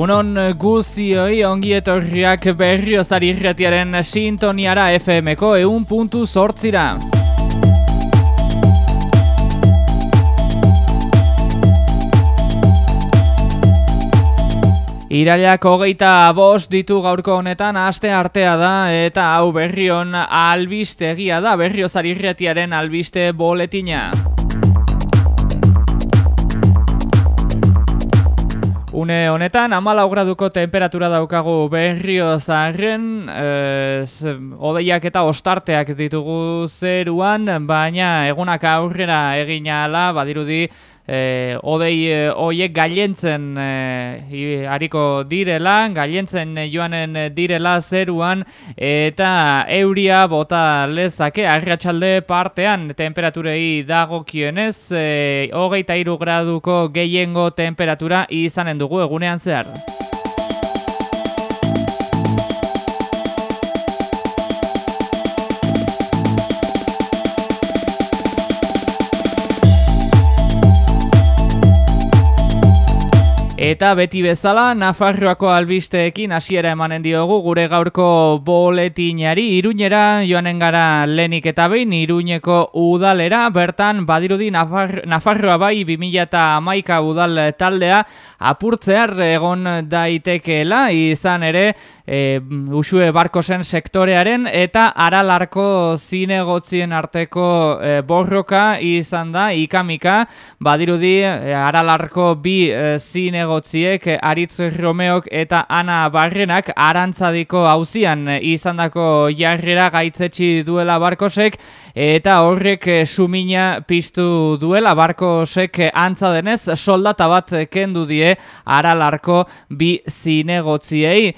Egunon guzioi ongi etorriak berriozari irretiaren sintoniara FM-ko eun puntu sortzira. Irailak hogeita bost ditu gaurko honetan aste artea da eta hau berrion albistegia da berriozari irretiaren albiste boletina. Une honetan, amala graduko temperatura daukagu berrio zarren, e, odeiak eta ostarteak ditugu zeruan, baina egunak aurrera egin ala, badirudi, e, odei e, oiek gailentzen e, hariko direla, gailentzen joanen direla zeruan, eta euria bota lezake, arratsalde partean temperaturei dago kionez, e, hogeita iru graduko gehiengo temperatura izanen dugu egunean zehar. Eta beti bezala, Nafarroako albisteekin hasiera emanen diogu gure gaurko boletinari. Iruñera joanen gara lenik eta behin Iruñeko udalera, bertan badirudi Nafar, Nafarroa bai 2008 udal taldea apurtzear egon daitekeela, izan ere e, usue barkosen sektorearen eta aralarko zinegotzien arteko e, borroka izan da, ikamika, badirudi e, aralarko bi e, zinegotziek, e, Aritz Romeok eta Ana Barrenak arantzadiko hauzian izandako jarrera gaitzetsi duela barkosek, eta horrek sumina piztu duela. Barkosek antza denez soldata bat kendu die aralarko bi zinegotziei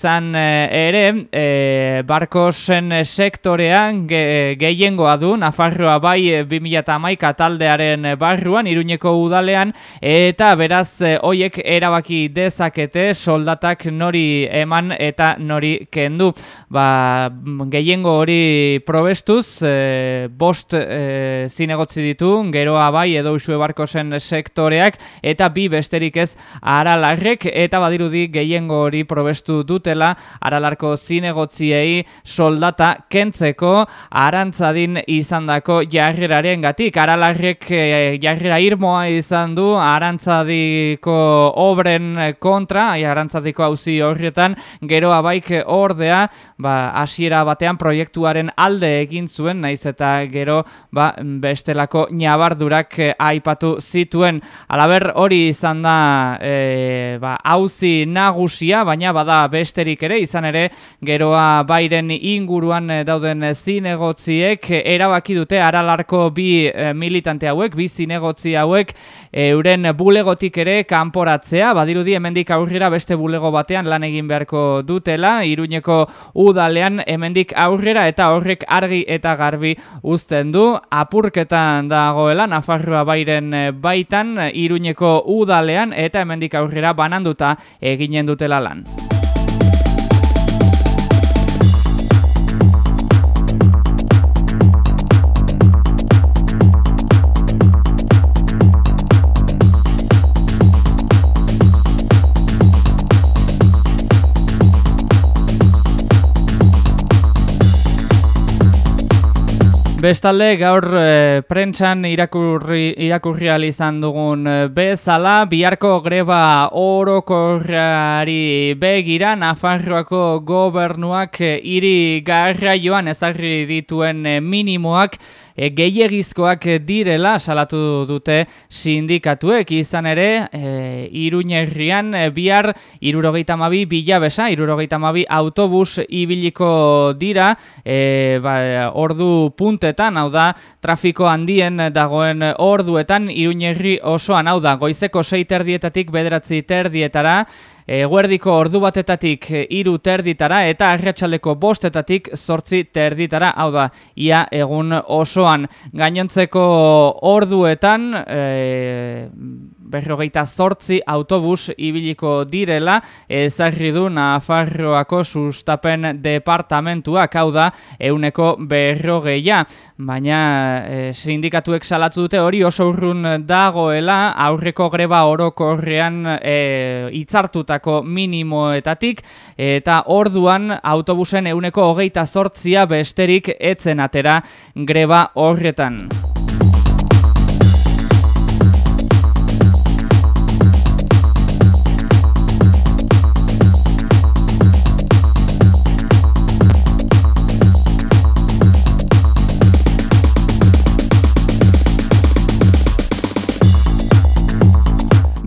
izan eh, ere e, barkosen sektorean ge, gehiengoa du Nafarroa bai 2008 taldearen barruan Iruñeko udalean eta beraz hoiek erabaki dezakete soldatak nori eman eta nori kendu. Ba, gehiengo hori probestuz e, bost e, zinegotzi ditu geroa bai edo usue barkosen sektoreak eta bi besterik ez aralarrek eta badirudi gehiengo hori probestu dut dutela aralarko zinegotziei soldata kentzeko arantzadin izandako jarreraren gatik. Aralarrek e, jarrera irmoa izan du arantzadiko obren kontra, arantzadiko hauzi horretan, geroa baik ordea, ba, asiera batean proiektuaren alde egin zuen, naiz eta gero ba, bestelako nabardurak aipatu zituen. Alaber hori izan da e, ba, hauzi nagusia, baina bada beste besterik ere, izan ere, geroa bairen inguruan eh, dauden zinegotziek, eh, erabaki dute aralarko bi eh, militante hauek, bi zinegotzi hauek, euren bulegotik ere kanporatzea, badirudi hemendik aurrera beste bulego batean lan egin beharko dutela, iruñeko udalean hemendik aurrera eta horrek argi eta garbi uzten du, apurketan dagoela, Nafarroa bairen baitan, iruñeko udalean eta hemendik aurrera bananduta eginen dutela lan. Bestalde gaur e, prentsan irakurri irakurri izan dugun e, bezala biharko greba orokorrari begira Nafarroako gobernuak e, hiri garraioan ezarri dituen minimoak e, gehiegizkoak direla salatu dute sindikatuek. Izan ere e, iruñerrian e, bihar irurogeita mabi bilabesa, irurogeita mabi autobus ibiliko dira. E, ba, ordu puntetan, hau da trafiko handien dagoen orduetan iruñerri osoan, hau da goizeko sei terdietatik bederatzi terdietara Eguerdiko ordu batetatik iru terditara eta arratsaldeko bostetatik sortzi terditara, hau da, ia egun osoan. Gainontzeko orduetan, e, berrogeita zortzi autobus ibiliko direla, ezagri du Nafarroako sustapen departamentuak, hau da, euneko berrogeia, baina e, sindikatuek salatu dute hori oso urrun dagoela, aurreko greba orokorrean e, itzartuta urterako minimoetatik, eta orduan autobusen euneko hogeita sortzia besterik etzen atera greba horretan.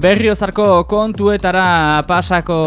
Berriozarko kontuetara pasako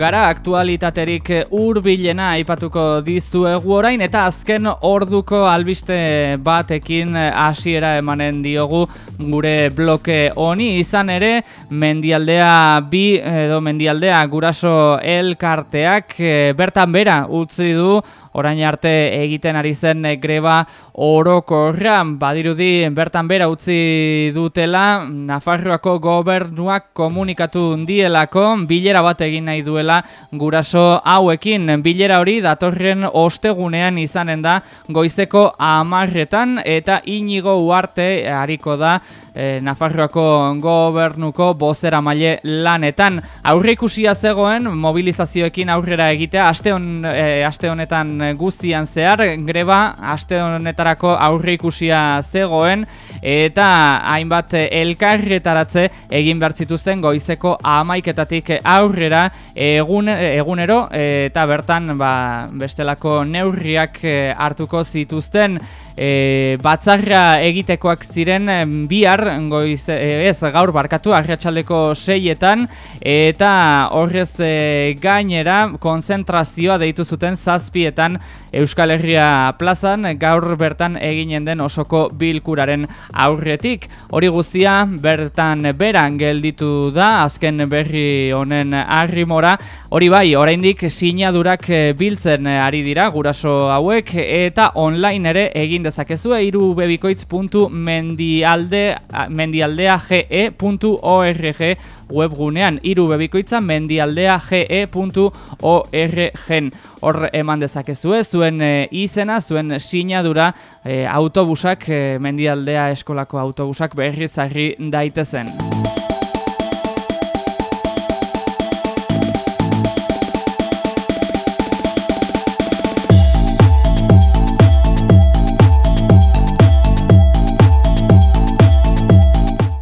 gara aktualitaterik hurbilena aipatuko dizuegu orain eta azken orduko albiste batekin hasiera emanen diogu gure bloke honi. Izan ere mendialdea bi edo mendialdea guraso elkarteak eh, bertan bera utzi du orain arte egiten ari zen greba orokorran badirudi bertan bera utzi dutela Nafarroako gobernuak komunikatu dielako bilera bat egin nahi duela guraso hauekin bilera hori datorren ostegunean izanen da goizeko amarretan eta inigo uarte hariko da e, Nafarroako gobernuko bozera maile lanetan. Aurre ikusia zegoen mobilizazioekin aurrera egitea, aste, on, e, aste honetan guztian zehar, greba aste honetarako aurre ikusia zegoen, eta hainbat elkarretaratze egin behar zituzten goizeko amaiketatik aurrera. Egun, egunero, eta bertan ba, bestelako neurriak hartuko zituzten e, batzarra egitekoak ziren bihar goiz, e, ez gaur barkatu arratsaldeko seietan eta horrez e, gainera konzentrazioa deitu zuten zazpietan Euskal Herria plazan gaur bertan eginen den osoko bilkuraren aurretik. Hori guztia bertan beran gelditu da azken berri honen arrimora. Hori bai, oraindik sinadurak biltzen ari dira guraso hauek eta online ere egin dezakezue irubebikoitz.mendialdeage.org webgunean irubebikoitza mendialdeage.org hor eman dezakezue zuen e, izena, zuen sinadura e, autobusak, e, mendialdea eskolako autobusak berriz zarri daitezen.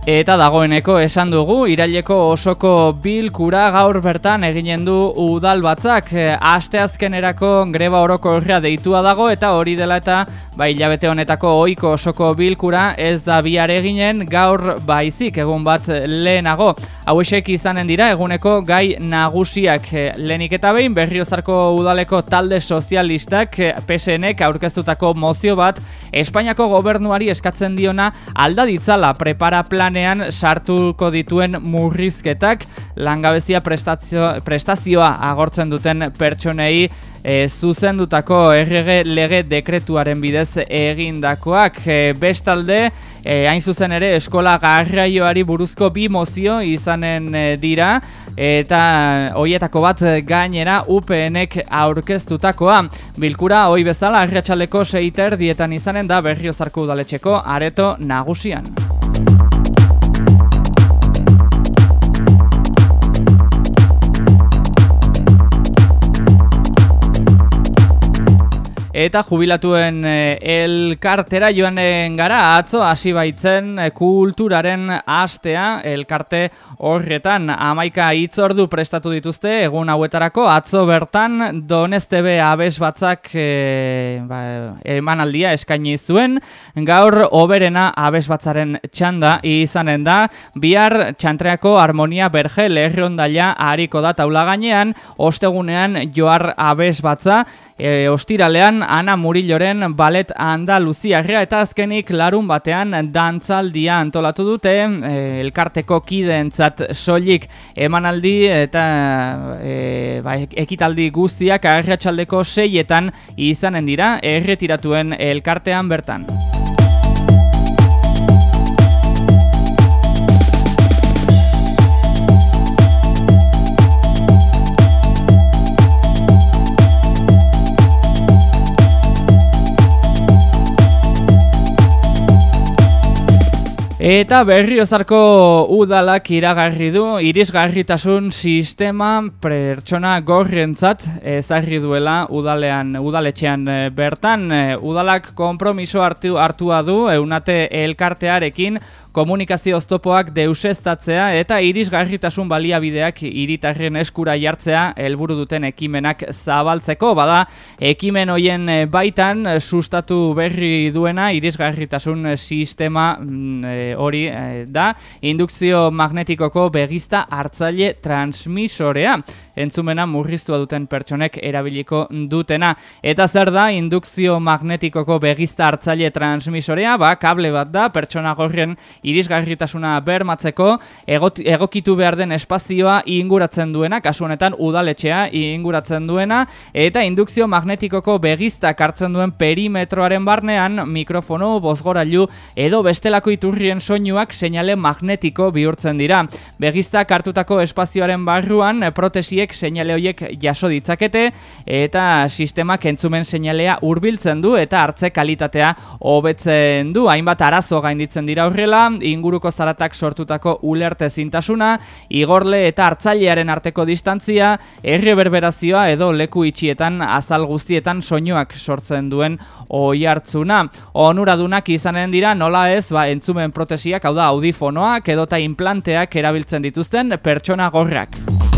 Eta dagoeneko esan dugu, iraileko osoko bilkura gaur bertan eginen du udal batzak. E, aste azkenerako greba oroko horrea deitua dago eta hori dela eta bai hilabete honetako ohiko osoko bilkura ez da bihar eginen gaur baizik egun bat lehenago. Hauesek izanen dira eguneko gai nagusiak e, lehenik eta behin berriozarko udaleko talde sozialistak e, PSNek aurkeztutako mozio bat Espainiako gobernuari eskatzen diona alda ditzala prepara plan planean sartuko dituen murrizketak langabezia prestazio, prestazioa agortzen duten pertsonei e, zuzendutako errege lege dekretuaren bidez egindakoak e, bestalde e, hain zuzen ere eskola garraioari buruzko bi mozio izanen dira eta hoietako bat gainera UPNek aurkeztutakoa bilkura hoi bezala arratsaleko seiter dietan izanen da berriozarko udaletxeko areto nagusian. Eta jubilatuen eh, elkartera joanen gara atzo hasi baitzen eh, kulturaren astea elkarte horretan. Amaika hitzordu prestatu dituzte egun hauetarako atzo bertan Donestebe abes batzak e, ba, emanaldia eskaini zuen. Gaur oberena abes batzaren txanda izanen da. Bihar txantreako harmonia berge lerrondaila hariko da taula gainean. Ostegunean joar abes batza e, ostiralean Ana Murilloren balet Andaluziarra eta azkenik larun batean dantzaldia antolatu dute e, elkarteko kideentzat soilik emanaldi eta e, ba, ekitaldi guztiak arratsaldeko seietan izanen dira erretiratuen elkartean bertan. Eta berriozarko udalak iragarri du, irisgarritasun sistema pertsona gorrientzat ezarri duela udalean, udaletxean eh, bertan. Eh, udalak konpromiso hartu, hartua du, eunate elkartearekin, komunikazio oztopoak deusestatzea eta irisgarritasun baliabideak iritarren eskura jartzea helburu duten ekimenak zabaltzeko. Bada, ekimen hoien eh, baitan sustatu berri duena irisgarritasun sistema mm, eh, hori da indukzio magnetikoko begizta hartzaile transmisorea entzumena murriztua duten pertsonek erabiliko dutena. Eta zer da indukzio magnetikoko begizta hartzaile transmisorea, ba, kable bat da pertsona gorrien irisgarritasuna bermatzeko egokitu behar den espazioa inguratzen duena, kasu honetan udaletxea inguratzen duena, eta indukzio magnetikoko begiztak hartzen duen perimetroaren barnean mikrofono, bozgorailu edo bestelako iturrien soinuak seinale magnetiko bihurtzen dira. Begiztak hartutako espazioaren barruan protesiek seinale horiek jaso ditzakete eta sistemak entzumen seinalea hurbiltzen du eta hartze kalitatea hobetzen du. Hainbat arazo gainditzen dira horrela, inguruko zaratak sortutako ulerte zintasuna, igorle eta hartzailearen arteko distantzia, erre berberazioa edo leku itxietan azal guztietan soinuak sortzen duen oi hartzuna. Onuradunak izanen dira nola ez ba, entzumen protesiak, hau da audifonoak edota implanteak erabiltzen dituzten pertsona gorrak.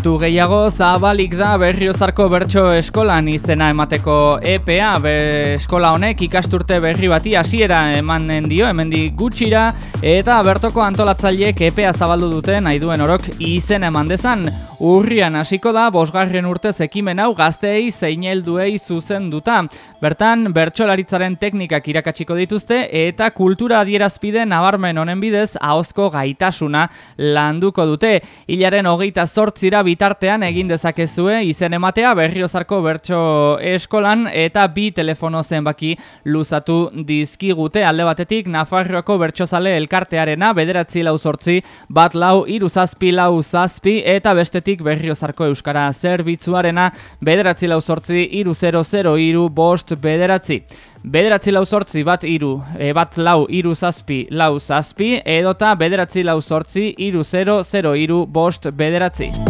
Kontu gehiago zabalik da berriozarko bertso eskolan izena emateko EPA be eskola honek ikasturte berri bati hasiera emanen dio hemendik gutxira eta bertoko antolatzaileek EPA zabaldu duten nahi duen orok izen eman dezan. Urrian hasiko da bosgarren urtez ekimen hau gazteei zein helduei zuzenduta. Bertan bertsolaritzaren teknikak irakatsiko dituzte eta kultura adierazpide nabarmen honen bidez ahozko gaitasuna landuko dute. Hilaren hogeita zortzira bitartean egin dezakezue izen ematea berriozarko bertso eskolan eta bi telefono zenbaki luzatu dizkigute alde batetik Nafarroako bertsozale elkartearena bederatzi lau sortzi bat lau iru zazpi lau zazpi eta bestetik berriozarko euskara zerbitzuarena bederatzi lau sortzi iru zero zero iru bost bederatzi. Bederatzi lau sortzi bat iru, e, bat lau iru zazpi lau zazpi, edota bederatzi lau sortzi iru zero zero iru bost bederatzi.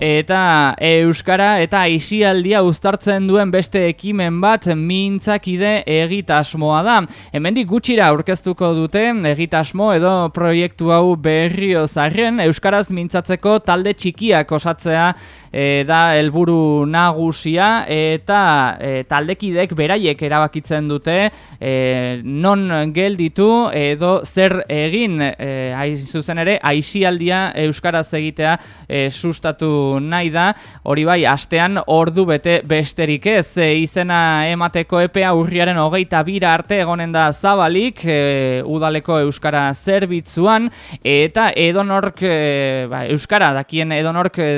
Eta euskara eta isialdia uztartzen duen beste ekimen bat mintzakide egitasmoa da. Hemendik gutxira aurkeztuko dute egitasmo edo proiektu hau berrio zarren euskaraz mintzatzeko talde txikiak osatzea e, da helburu nagusia eta e, taldekidek beraiek erabakitzen dute e, non gelditu edo zer egin e, zuzen ere aisialdia euskaraz egitea e, sustatu nahi da. Hori bai astean ordu bete besterik ez. E, izena emateko epea urriaren hogeita bira arte egonen da zabalik e, udaleko euskara zerbitzuan. Eta edonork e, ba, euskara dakien edonork e,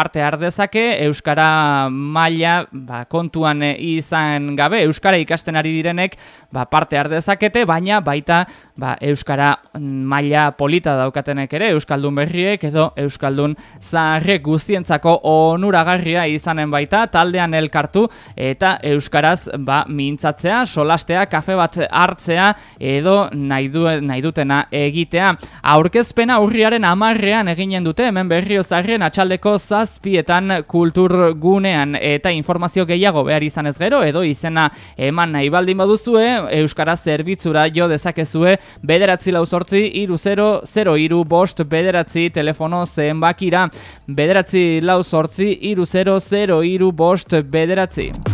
parte ardezake euskara maila ba, kontuan izan gabe euskara ikasten ari direnek ba, parte ardezakete baina baita ba, euskara maila polita daukatenek ere euskaldun berriek edo euskaldun zaharrek guztientzako onuragarria izanen baita taldean elkartu eta euskaraz ba, mintzatzea solastea kafe bat hartzea edo nahi, du, nahi dutena egitea. Aurkezpena urriaren amarrean eginen dute hemen berrio zarren atxaldeko zazpietan kultur gunean eta informazio gehiago behar izan ez gero edo izena eman nahi baldin baduzue euskara zerbitzura jo dezakezue bederatzi lau sortzi, iru zero, zero iru, bost, bederatzi, telefono zenbakira, bederatzi lau sortzi, iru zero, zero iru, bost, bederatzi.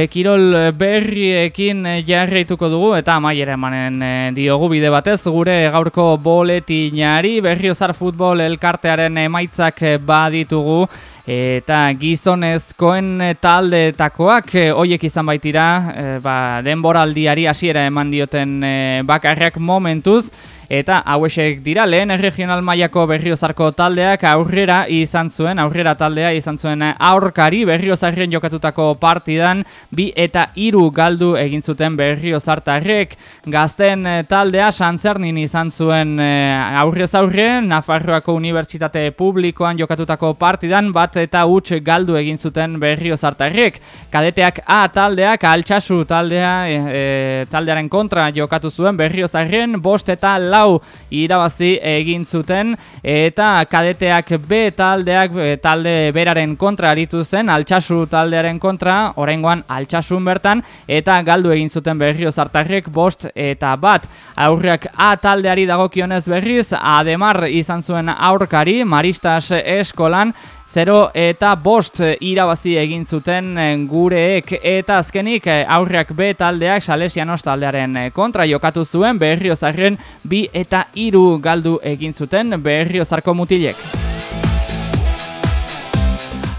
E, kirol berriekin jarraituko dugu eta amaiera emanen e, diogu bide batez gure gaurko boletinari berriozar futbol elkartearen emaitzak baditugu eta gizonezkoen taldetakoak e, hoiek izan baitira e, ba, denboraldiari hasiera eman dioten e, bakarrak momentuz eta hauesek dira lehen regional mailako berriozarko taldeak aurrera izan zuen, aurrera taldea izan zuen aurkari berriozarren jokatutako partidan. Bi eta hiru galdu egin zuten berriozartarrek. Gazten taldea santzernin izan zuen eh, aurrez aurre, Nafarroako Unibertsitate Publikoan jokatutako partidan bat eta huts galdu egin zuten berriozartarrek. Kadeteak A taldeak altxasu taldea e, taldearen kontra jokatu zuen berriozarren bost eta lau lau irabazi egin zuten eta kadeteak B taldeak talde beraren kontra aritu zen altxasu taldearen kontra oraingoan altxasun bertan eta galdu egin zuten berrio zartarrek bost eta bat. Aurreak A taldeari dagokionez berriz ademar izan zuen aurkari maristas eskolan 0 eta bost irabazi egin zuten eh, gureek eta azkenik eh, aurreak B taldeak salesianos taldearen eh, kontra jokatu zuen berriozarren bi eta hiru galdu egin zuten berriozarko mutilek.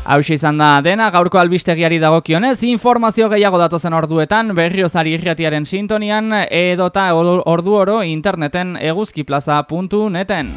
Hau izan da dena, gaurko albistegiari dagokionez, informazio gehiago datozen orduetan, berriozari irratiaren sintonian, edota ordu oro interneten eguzkiplaza.neten.